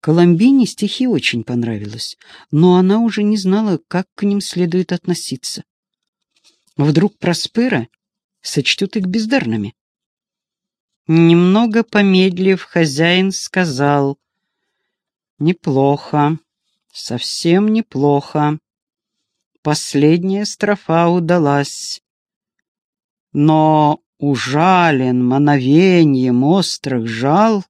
Коломбине стихи очень понравилось, но она уже не знала, как к ним следует относиться. Вдруг Проспера сочтет их бездарными. Немного помедлив, хозяин сказал, «Неплохо, совсем неплохо. Последняя строфа удалась. Но ужален мановеньем острых жал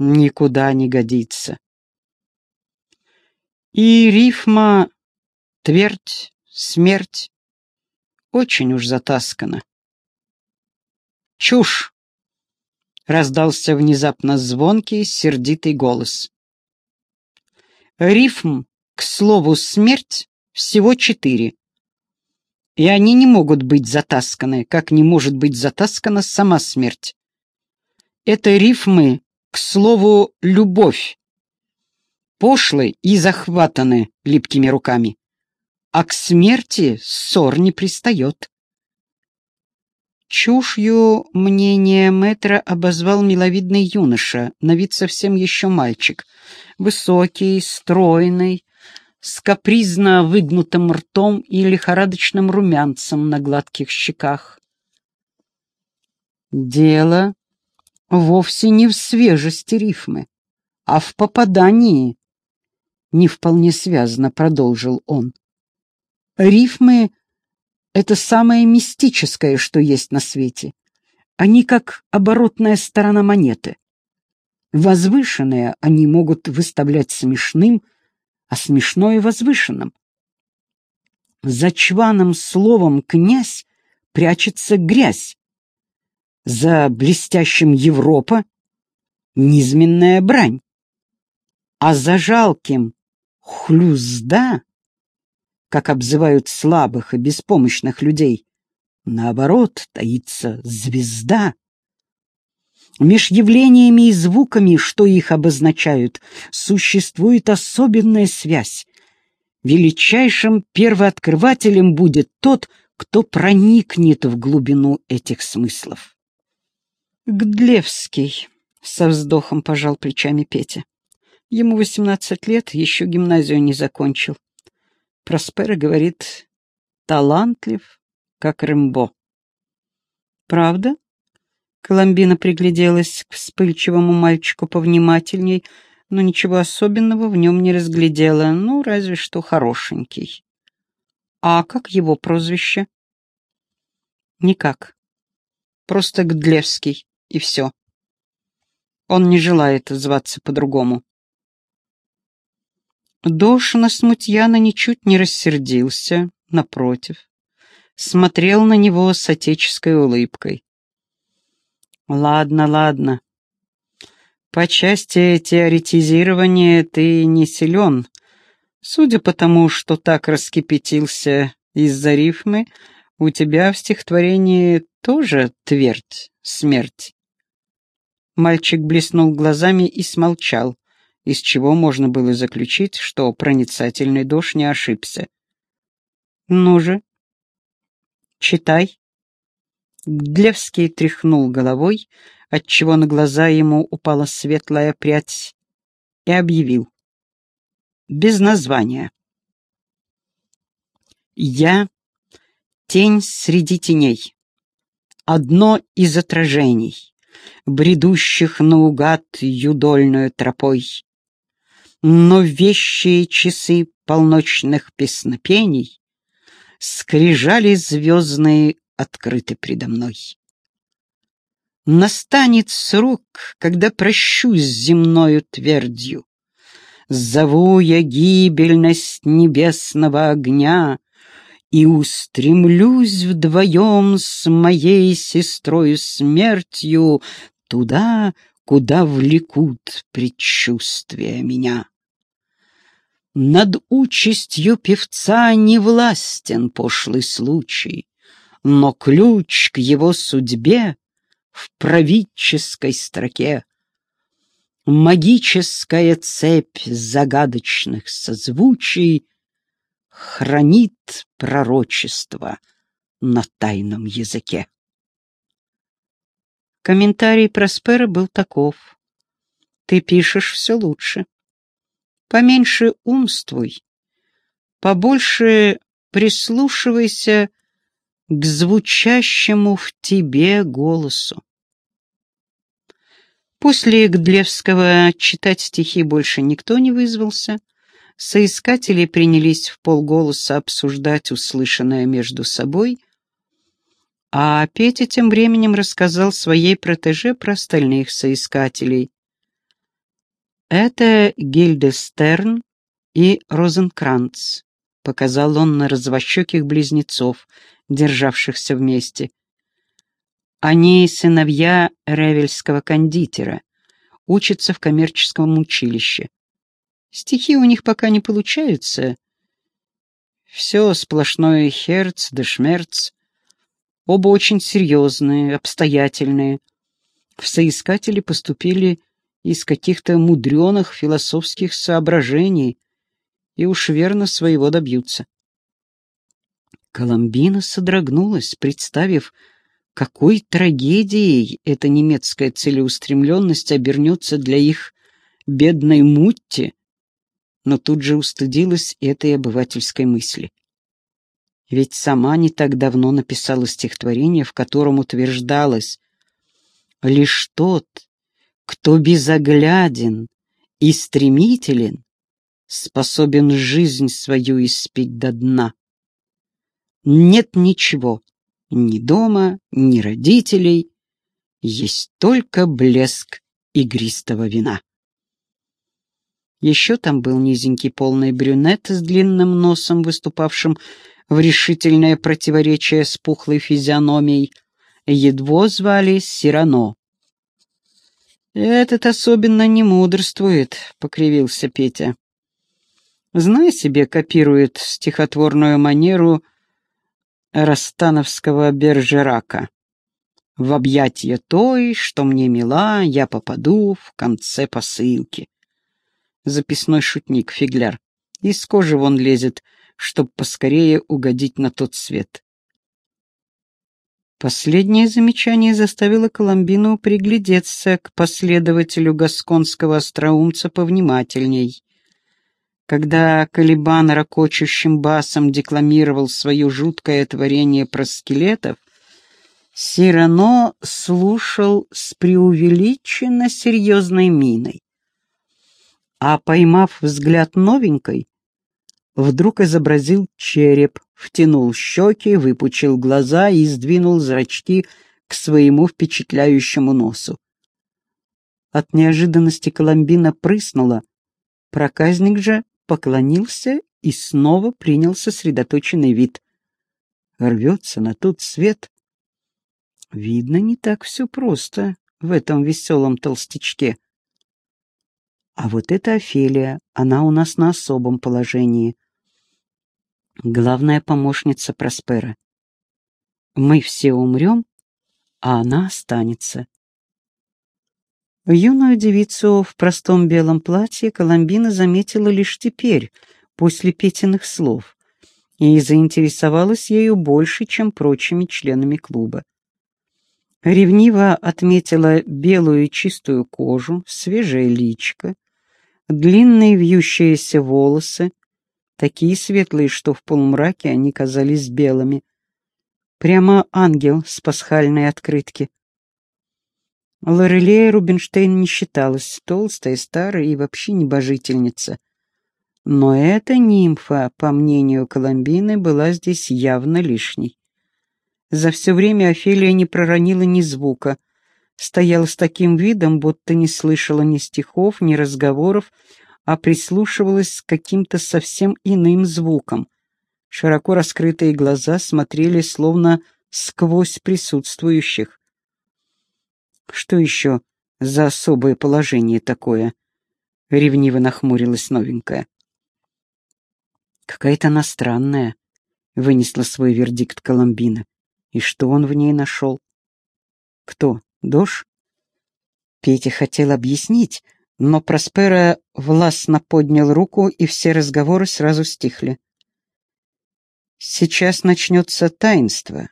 никуда не годится. И рифма «твердь», «смерть» очень уж затаскана. «Чушь!» — раздался внезапно звонкий, сердитый голос. Рифм, к слову, «смерть» всего четыре. И они не могут быть затасканы, как не может быть затаскана сама смерть. Это рифмы к слову «любовь», пошлы и захватаны липкими руками, а к смерти ссор не пристает. Чушью мнение мэтра обозвал миловидный юноша, на вид совсем еще мальчик, высокий, стройный, с капризно выгнутым ртом и лихорадочным румянцем на гладких щеках. Дело вовсе не в свежести рифмы, а в попадании. Не вполне связано, продолжил он. Рифмы — это самое мистическое, что есть на свете. Они как оборотная сторона монеты. Возвышенные они могут выставлять смешным, а смешное — возвышенным. За чваным словом «князь» прячется грязь, за блестящим Европа низменная брань, а за жалким хлюзда, как обзывают слабых и беспомощных людей, наоборот, таится звезда. Меж явлениями и звуками, что их обозначают, существует особенная связь. Величайшим первооткрывателем будет тот, кто проникнет в глубину этих смыслов. «Гдлевский», — со вздохом пожал плечами Петя. Ему восемнадцать лет, еще гимназию не закончил. Проспера говорит, талантлив, как Рэмбо. «Правда?» Коломбина пригляделась к вспыльчивому мальчику повнимательней, но ничего особенного в нем не разглядела, ну, разве что хорошенький. «А как его прозвище?» «Никак. Просто Гдлевский и все. Он не желает зваться по-другому. Дош на Смутьяна ничуть не рассердился, напротив, смотрел на него с отеческой улыбкой. «Ладно, ладно. По части теоретизирования ты не силен. Судя по тому, что так раскипятился из-за рифмы, у тебя в стихотворении тоже твердь, смерть. Мальчик блеснул глазами и смолчал, из чего можно было заключить, что проницательный дождь не ошибся. «Ну же, читай». Длевский тряхнул головой, отчего на глаза ему упала светлая прядь, и объявил. Без названия. «Я — тень среди теней, одно из отражений» бредущих наугад юдольную тропой. Но вещие часы полночных песнопений скрижали звездные открыты предо мной. Настанет срок, когда прощусь земною твердью, Зову я гибельность небесного огня И устремлюсь вдвоем с моей сестрою смертью туда, куда влекут предчувствия меня. Над участью певца не властен пошлый случай, но ключ к его судьбе в правительской строке. Магическая цепь загадочных созвучий хранит пророчество на тайном языке. Комментарий Проспера был таков. Ты пишешь все лучше. Поменьше умствуй, побольше прислушивайся к звучащему в тебе голосу. После Гдлевского читать стихи больше никто не вызвался. Соискатели принялись в полголоса обсуждать услышанное между собой, а Петя тем временем рассказал своей протеже про остальных соискателей. «Это Гильдестерн и Розенкранц», — показал он на развощеких близнецов, державшихся вместе. Они сыновья ревельского кондитера, учатся в коммерческом училище. Стихи у них пока не получаются. Все сплошное херц да шмерц. Оба очень серьезные, обстоятельные. В соискатели поступили из каких-то мудреных философских соображений и уж верно своего добьются. Коломбина содрогнулась, представив, какой трагедией эта немецкая целеустремленность обернется для их бедной Мутти, но тут же устыдилась этой обывательской мысли. Ведь сама не так давно написала стихотворение, в котором утверждалось «Лишь тот, кто безогляден и стремителен, способен жизнь свою испить до дна. Нет ничего, ни дома, ни родителей. Есть только блеск игристого вина. Еще там был низенький полный брюнет с длинным носом, выступавшим в решительное противоречие с пухлой физиономией. Едво звали Сирано. «Этот особенно не мудрствует», — покривился Петя. «Знай себе, копирует стихотворную манеру Растановского Бержерака. В объятье той, что мне мила, я попаду в конце посылки. Записной шутник, фигляр. Из кожи вон лезет, чтоб поскорее угодить на тот свет. Последнее замечание заставило Коломбину приглядеться к последователю гасконского остроумца повнимательней. Когда Калибан ракочущим басом декламировал свое жуткое творение про скелетов, Сирано слушал с преувеличенно серьезной миной. А поймав взгляд новенькой, вдруг изобразил череп, втянул щеки, выпучил глаза и сдвинул зрачки к своему впечатляющему носу. От неожиданности Коломбина прыснула. Проказник же поклонился и снова принял сосредоточенный вид. Рвется на тот свет. Видно, не так все просто в этом веселом толстячке. А вот эта Офелия, она у нас на особом положении. Главная помощница Проспера. Мы все умрем, а она останется. Юную девицу в простом белом платье Коломбина заметила лишь теперь, после Петиных слов, и заинтересовалась ею больше, чем прочими членами клуба. Ревниво отметила белую чистую кожу, свежее личико, длинные вьющиеся волосы, такие светлые, что в полумраке они казались белыми. Прямо ангел с пасхальной открытки. Лорелея Рубинштейн не считалась толстой, старой и вообще небожительница. Но эта нимфа, по мнению Коломбины, была здесь явно лишней. За все время Офелия не проронила ни звука, стояла с таким видом, будто не слышала ни стихов, ни разговоров, а прислушивалась к каким-то совсем иным звукам. Широко раскрытые глаза смотрели словно сквозь присутствующих. Что еще за особое положение такое? Ревниво нахмурилась новенькая. Какая-то она странная, вынесла свой вердикт Коломбина. И что он в ней нашел? Кто? Дош? Петя хотел объяснить, но Проспера властно поднял руку, и все разговоры сразу стихли. Сейчас начнется таинство,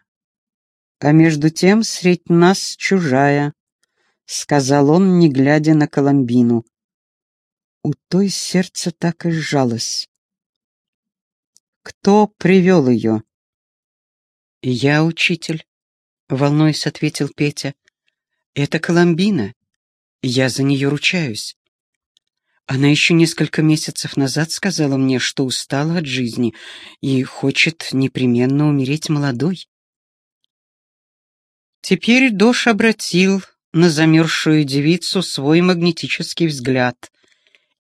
а между тем средь нас чужая, сказал он, не глядя на Коломбину. У той сердце так и сжалось. «Кто привел ее?» «Я учитель», — волнуясь, ответил Петя. «Это Коломбина. Я за нее ручаюсь. Она еще несколько месяцев назад сказала мне, что устала от жизни и хочет непременно умереть молодой. Теперь Дош обратил на замерзшую девицу свой магнетический взгляд,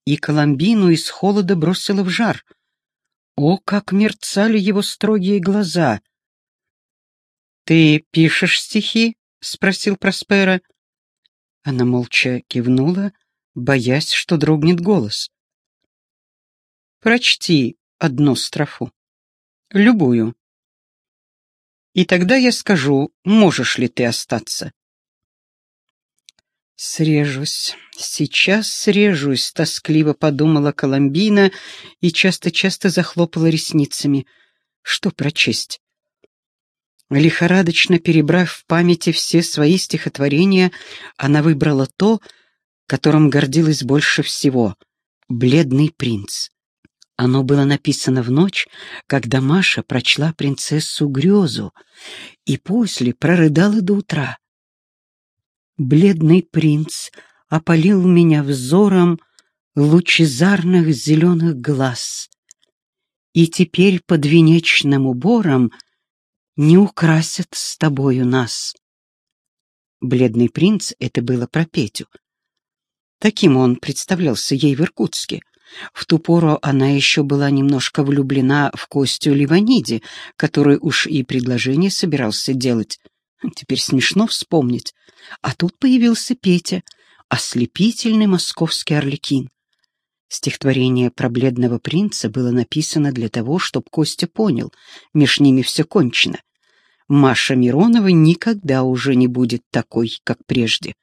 и Коломбину из холода бросила в жар. О, как мерцали его строгие глаза! «Ты пишешь стихи?» — спросил Проспера. Она молча кивнула, боясь, что дрогнет голос. «Прочти одну строфу. Любую. И тогда я скажу, можешь ли ты остаться». «Срежусь, сейчас срежусь», — тоскливо подумала Коломбина и часто-часто захлопала ресницами. «Что прочесть?» Лихорадочно перебрав в памяти все свои стихотворения, она выбрала то, которым гордилась больше всего — «Бледный принц». Оно было написано в ночь, когда Маша прочла принцессу грезу и после прорыдала до утра. Бледный принц опалил меня взором лучезарных зеленых глаз, и теперь под венечным убором не украсят с тобою нас. Бледный принц — это было про Петю. Таким он представлялся ей в Иркутске. В ту пору она еще была немножко влюблена в Костю Ливаниди, который уж и предложение собирался делать. Теперь смешно вспомнить. А тут появился Петя, ослепительный московский орликин. Стихотворение про бледного принца было написано для того, чтобы Костя понял, меж ними все кончено. Маша Миронова никогда уже не будет такой, как прежде.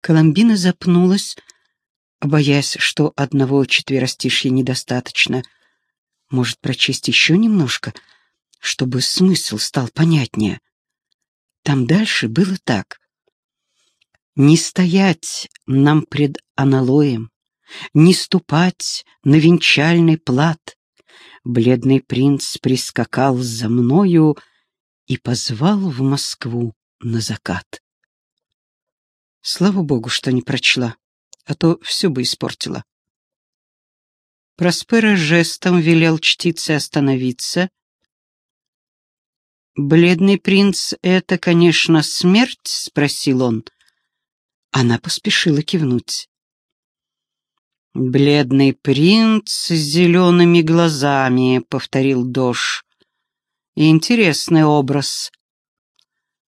Коломбина запнулась, боясь, что одного четверостишья недостаточно. Может, прочесть еще немножко, чтобы смысл стал понятнее. Там дальше было так. «Не стоять нам пред аналоем, не ступать на венчальный плат. Бледный принц прискакал за мною и позвал в Москву на закат». Слава богу, что не прочла, а то все бы испортила. Проспера жестом велел чтице остановиться «Бледный принц — это, конечно, смерть?» — спросил он. Она поспешила кивнуть. «Бледный принц с зелеными глазами», — повторил Дош. «Интересный образ».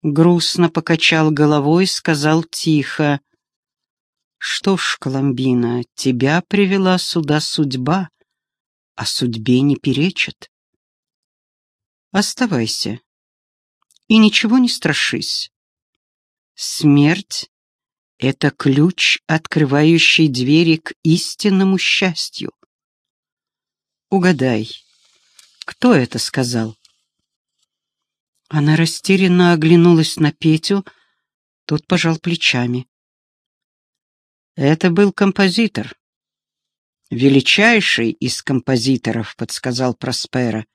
Грустно покачал головой, сказал тихо. «Что ж, Коломбина, тебя привела сюда судьба, а судьбе не перечит. Оставайся, и ничего не страшись. Смерть — это ключ, открывающий двери к истинному счастью. Угадай, кто это сказал? Она растерянно оглянулась на Петю, тот пожал плечами. Это был композитор. Величайший из композиторов, подсказал Проспера.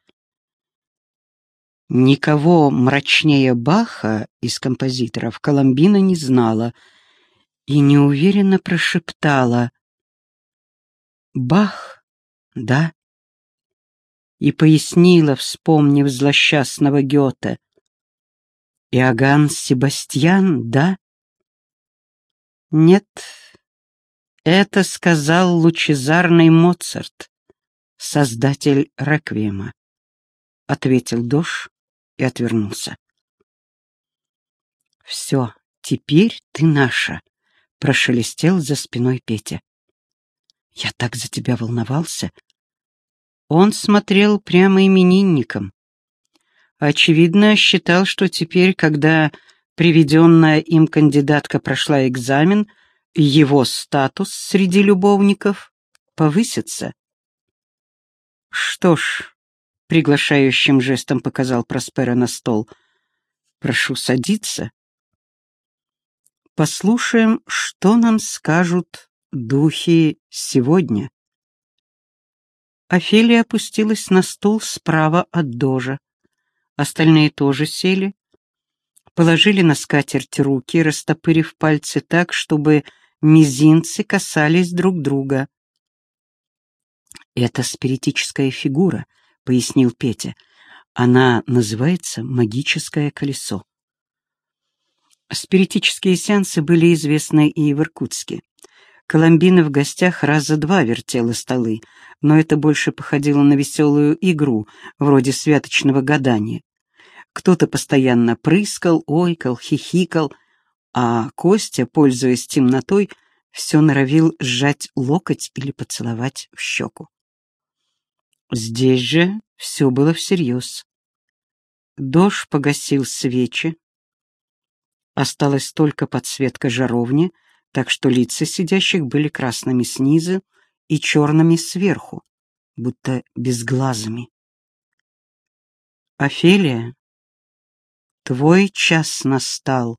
Никого мрачнее Баха из композиторов Коломбина не знала и неуверенно прошептала «Бах, да?» И пояснила, вспомнив злосчастного Гёте «Иоганн Себастьян, да?» «Нет, это сказал лучезарный Моцарт, создатель реквиема», — ответил Дош и отвернулся. «Все, теперь ты наша», — прошелестел за спиной Петя. «Я так за тебя волновался». Он смотрел прямо именинником. Очевидно, считал, что теперь, когда приведенная им кандидатка прошла экзамен, его статус среди любовников повысится. Что ж, приглашающим жестом показал Проспера на стол. «Прошу садиться». Послушаем, что нам скажут духи сегодня. Офелия опустилась на стул справа от дожа. Остальные тоже сели, положили на скатерть руки, растопырив пальцы так, чтобы мизинцы касались друг друга. «Это спиритическая фигура», — пояснил Петя. «Она называется магическое колесо». Спиритические сеансы были известны и в Иркутске. Коломбина в гостях раза два вертела столы, но это больше походило на веселую игру, вроде святочного гадания. Кто-то постоянно прыскал, ойкал, хихикал, а Костя, пользуясь темнотой, все норовил сжать локоть или поцеловать в щеку. Здесь же все было всерьез. Дождь погасил свечи. Осталась только подсветка жаровни, так что лица сидящих были красными снизу и черными сверху, будто безглазыми. «Офелия, твой час настал»,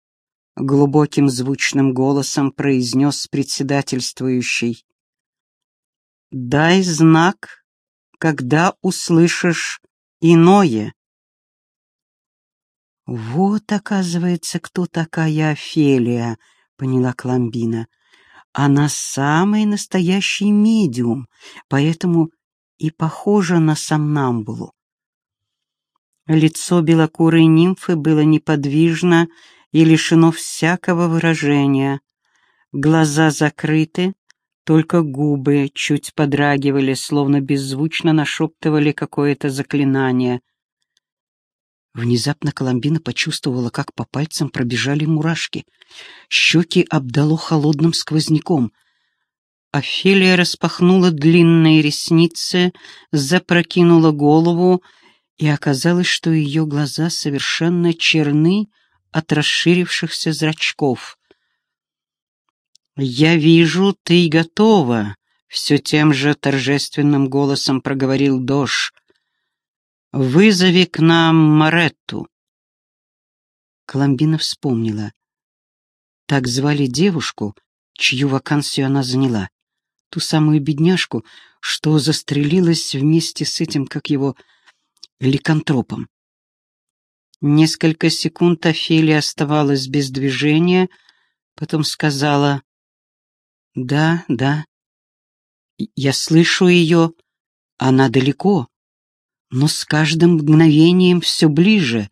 — глубоким звучным голосом произнес председательствующий. «Дай знак, когда услышишь иное». «Вот, оказывается, кто такая Офелия», — поняла Кламбина. «Она самый настоящий медиум, поэтому и похожа на сомнамбулу. Лицо белокурой нимфы было неподвижно и лишено всякого выражения. Глаза закрыты, только губы чуть подрагивали, словно беззвучно нашептывали какое-то заклинание. Внезапно Коломбина почувствовала, как по пальцам пробежали мурашки. Щеки обдало холодным сквозняком. Офелия распахнула длинные ресницы, запрокинула голову и оказалось, что ее глаза совершенно черны от расширившихся зрачков. «Я вижу, ты готова», — все тем же торжественным голосом проговорил Дош. «Вызови к нам Маретту». Коломбина вспомнила. Так звали девушку, чью вакансию она заняла. Ту самую бедняжку, что застрелилась вместе с этим, как его ликантропом. Несколько секунд Офелия оставалась без движения, потом сказала «Да, да, я слышу ее, она далеко, но с каждым мгновением все ближе».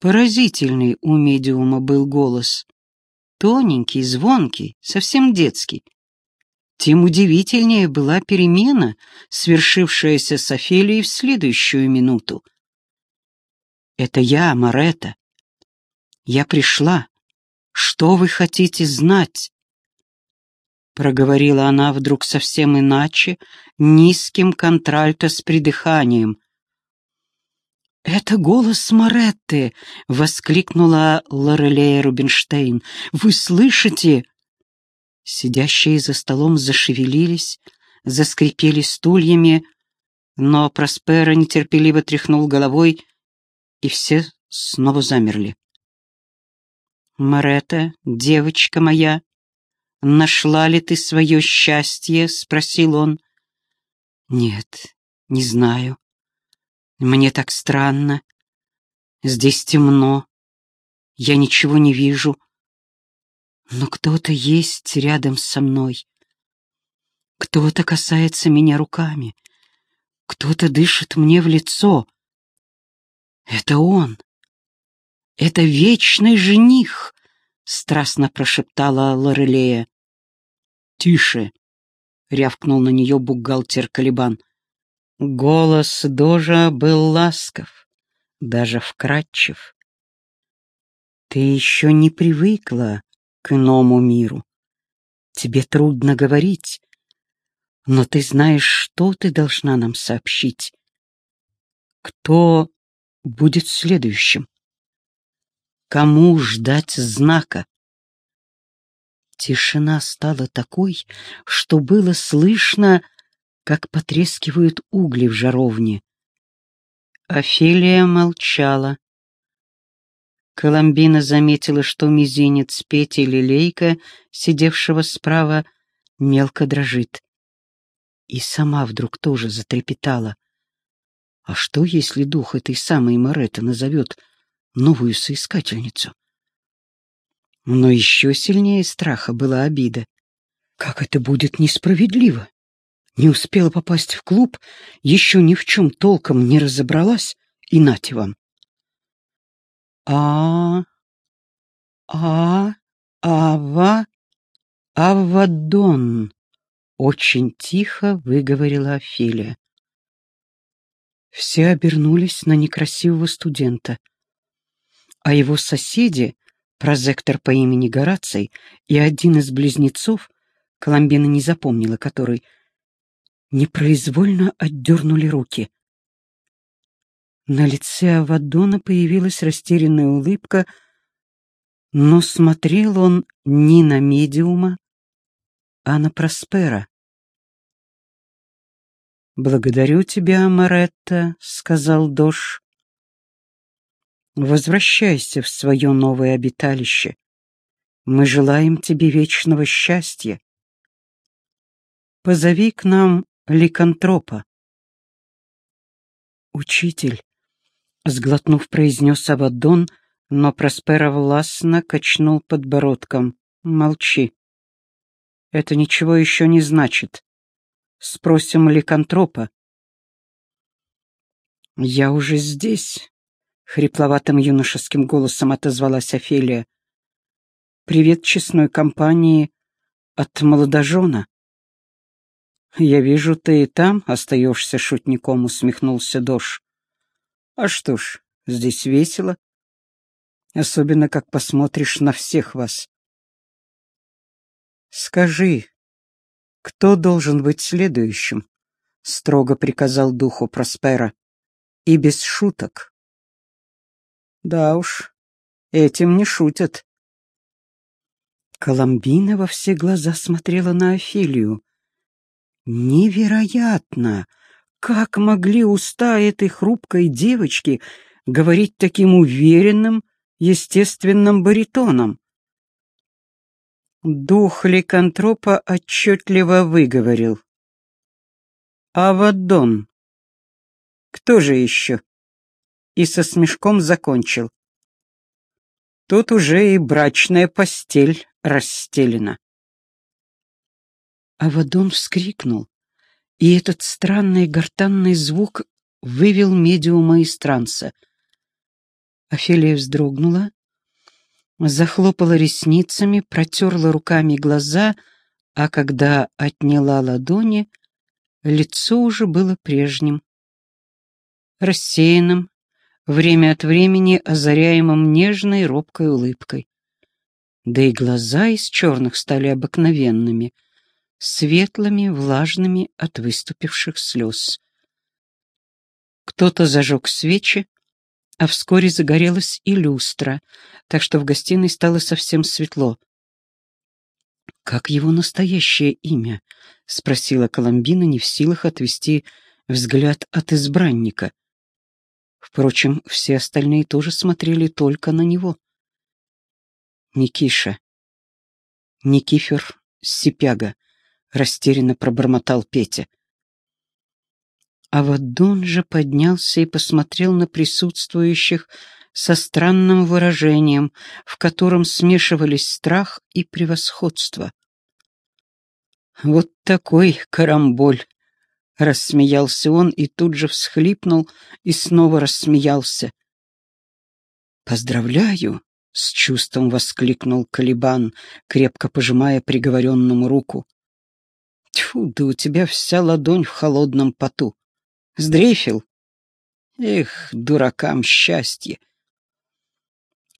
Поразительный у медиума был голос. Тоненький, звонкий, совсем детский тем удивительнее была перемена, свершившаяся с Офелией в следующую минуту. «Это я, Марета. Я пришла. Что вы хотите знать?» Проговорила она вдруг совсем иначе, низким контральто с придыханием. «Это голос Моретты!» — воскликнула Лорелея Рубинштейн. «Вы слышите?» Сидящие за столом зашевелились, заскрипели стульями, но Проспера нетерпеливо тряхнул головой, и все снова замерли. «Марета, девочка моя, нашла ли ты свое счастье?» — спросил он. «Нет, не знаю. Мне так странно. Здесь темно. Я ничего не вижу. Но кто-то есть рядом со мной. Кто-то касается меня руками. Кто-то дышит мне в лицо. Это он. Это вечный жених, страстно прошептала Лорелея. Тише, рявкнул на нее бухгалтер Калибан. Голос Дожа был ласков, даже вкрадчив. Ты еще не привыкла к иному миру. Тебе трудно говорить, но ты знаешь, что ты должна нам сообщить. Кто будет следующим? Кому ждать знака? Тишина стала такой, что было слышно, как потрескивают угли в жаровне. Офелия молчала. Коломбина заметила, что мизинец Пети Лилейка, сидевшего справа, мелко дрожит. И сама вдруг тоже затрепетала. А что, если дух этой самой Моретты назовет новую соискательницу? Но еще сильнее страха была обида. Как это будет несправедливо? Не успела попасть в клуб, еще ни в чем толком не разобралась, и нате вам. А, а, ава, авадон, очень тихо выговорила Офелия. Все обернулись на некрасивого студента, а его соседи, прозектор по имени Гораций и один из близнецов, Коломбина не запомнила, который, непроизвольно отдернули руки. На лице Авадона появилась растерянная улыбка, но смотрел он не на медиума, а на Проспера. «Благодарю тебя, Маретта», — сказал Дош. «Возвращайся в свое новое обиталище. Мы желаем тебе вечного счастья. Позови к нам ликантропа». «Учитель», — сглотнув, произнес Авадон, но Проспера властно качнул подбородком. «Молчи. Это ничего еще не значит. Спросим ликантропа. «Я уже здесь», — хрипловатым юношеским голосом отозвалась Офелия. «Привет честной компании от молодожена». «Я вижу, ты и там остаешься шутником», — усмехнулся Дош. «А что ж, здесь весело. Особенно, как посмотришь на всех вас». «Скажи, «Кто должен быть следующим?» — строго приказал духу Проспера. «И без шуток». «Да уж, этим не шутят». Коломбина во все глаза смотрела на Офелию. «Невероятно! Как могли уста этой хрупкой девочки говорить таким уверенным, естественным баритоном?» Дух ликантропа отчетливо выговорил. «Авадон! Кто же еще?» И со смешком закончил. Тут уже и брачная постель расстелена. Авадон вскрикнул, и этот странный гортанный звук вывел медиума из транса. Офелия вздрогнула, захлопала ресницами, протерла руками глаза, а когда отняла ладони, лицо уже было прежним. Рассеянным, время от времени озаряемым нежной робкой улыбкой. Да и глаза из черных стали обыкновенными, светлыми, влажными от выступивших слез. Кто-то зажег свечи, а вскоре загорелась и люстра, так что в гостиной стало совсем светло. «Как его настоящее имя?» — спросила Коломбина, не в силах отвести взгляд от избранника. Впрочем, все остальные тоже смотрели только на него. «Никиша. Никифор Сипяга», — растерянно пробормотал Петя. А Авадон же поднялся и посмотрел на присутствующих со странным выражением, в котором смешивались страх и превосходство. «Вот такой карамболь!» — рассмеялся он и тут же всхлипнул и снова рассмеялся. «Поздравляю!» — с чувством воскликнул Калибан, крепко пожимая приговоренному руку. «Тьфу, да у тебя вся ладонь в холодном поту. Сдрейфил? Эх, дуракам счастье.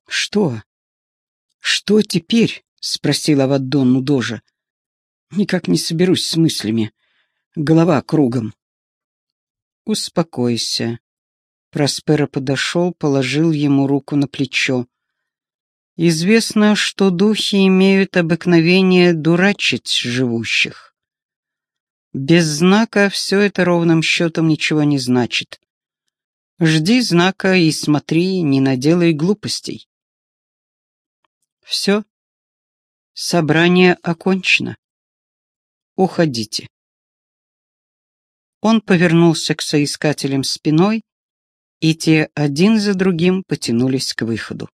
Что? Что теперь? Спросила Ваддон у Дожа. Никак не соберусь с мыслями. Голова кругом. Успокойся. Проспера подошел, положил ему руку на плечо. Известно, что духи имеют обыкновение дурачить живущих. Без знака все это ровным счетом ничего не значит. Жди знака и смотри, не наделай глупостей. Все. Собрание окончено. Уходите. Он повернулся к соискателям спиной, и те один за другим потянулись к выходу.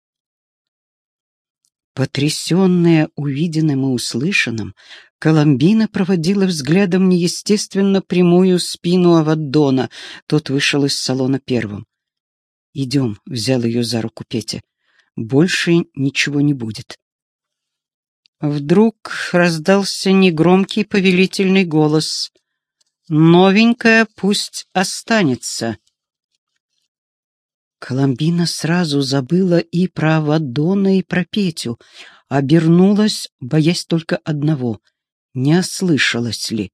Потрясенная увиденным и услышанным, Коломбина проводила взглядом неестественно прямую спину Аваддона. Тот вышел из салона первым. «Идем», — взял ее за руку Петя. «Больше ничего не будет». Вдруг раздался негромкий повелительный голос. Новенькая пусть останется. Коломбина сразу забыла и про Авадона, и про Петю, обернулась, боясь только одного — не ослышалась ли.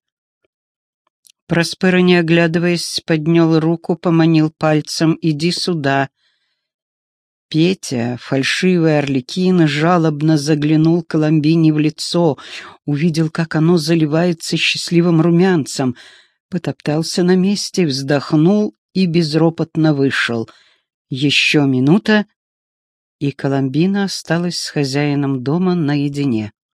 Проспера, не оглядываясь, поднял руку, поманил пальцем «иди сюда». Петя, фальшивый орликин, жалобно заглянул Коломбине в лицо, увидел, как оно заливается счастливым румянцем — потоптался на месте, вздохнул и безропотно вышел. Еще минута, и Коломбина осталась с хозяином дома наедине.